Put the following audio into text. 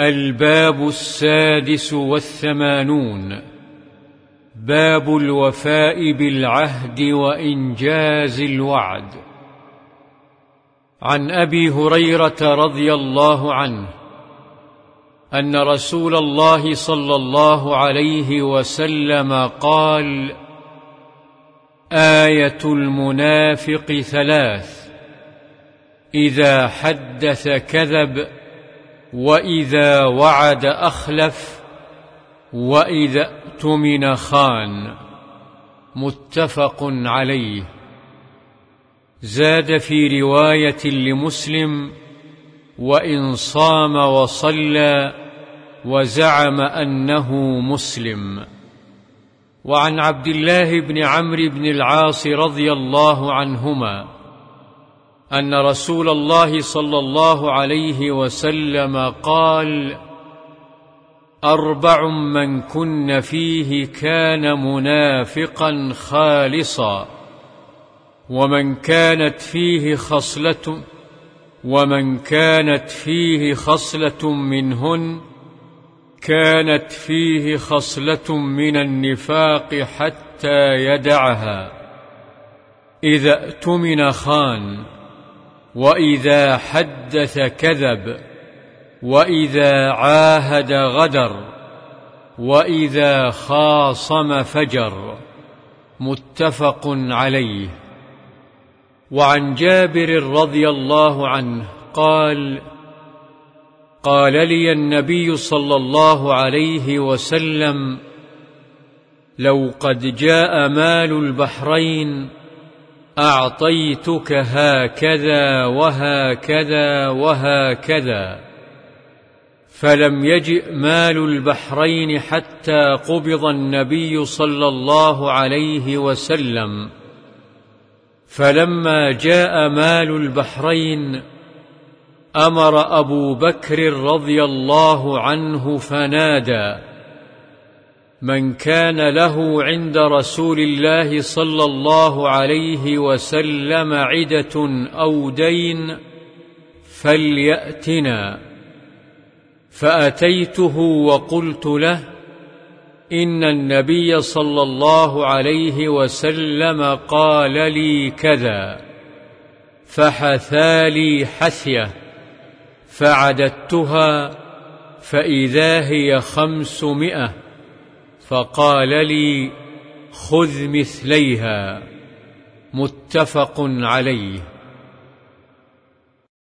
الباب السادس والثمانون. باب الوفاء بالعهد وإنجاز الوعد. عن أبي هريرة رضي الله عنه أن رسول الله صلى الله عليه وسلم قال آية المنافق ثلاث. إذا حدث كذب وإذا وعد أخلف وإذا اؤتمن خان متفق عليه زاد في رواية لمسلم وإن صام وصلى وزعم أنه مسلم وعن عبد الله بن عمرو بن العاص رضي الله عنهما أن رسول الله صلى الله عليه وسلم قال أربع من كن فيه كان منافقا خالصا ومن كانت فيه خصلة ومن كانت فيه خصلة منهن كانت فيه خصلة من النفاق حتى يدعها. إذا اؤتمن خان وإذا حدث كذب وإذا عاهد غدر وإذا خاصم فجر. متفق عليه. وعن جابر رضي الله عنه قال قال لي النبي صلى الله عليه وسلم لو قد جاء مال البحرين أعطيتك هكذا وهكذا وهكذا. فلم يجئ مال البحرين حتى قبض النبي صلى الله عليه وسلم. فلما جاء مال البحرين أمر أبو بكر رضي الله عنه فنادى من كان له عند رسول الله صلى الله عليه وسلم عدة أو دين فليأتنا. فأتيته وقلت له إن النبي صلى الله عليه وسلم قال لي كذا فحثى لي حثية فعددتها فإذا هي خمسمائة. فقال لي خذ مثليها متفق عليه.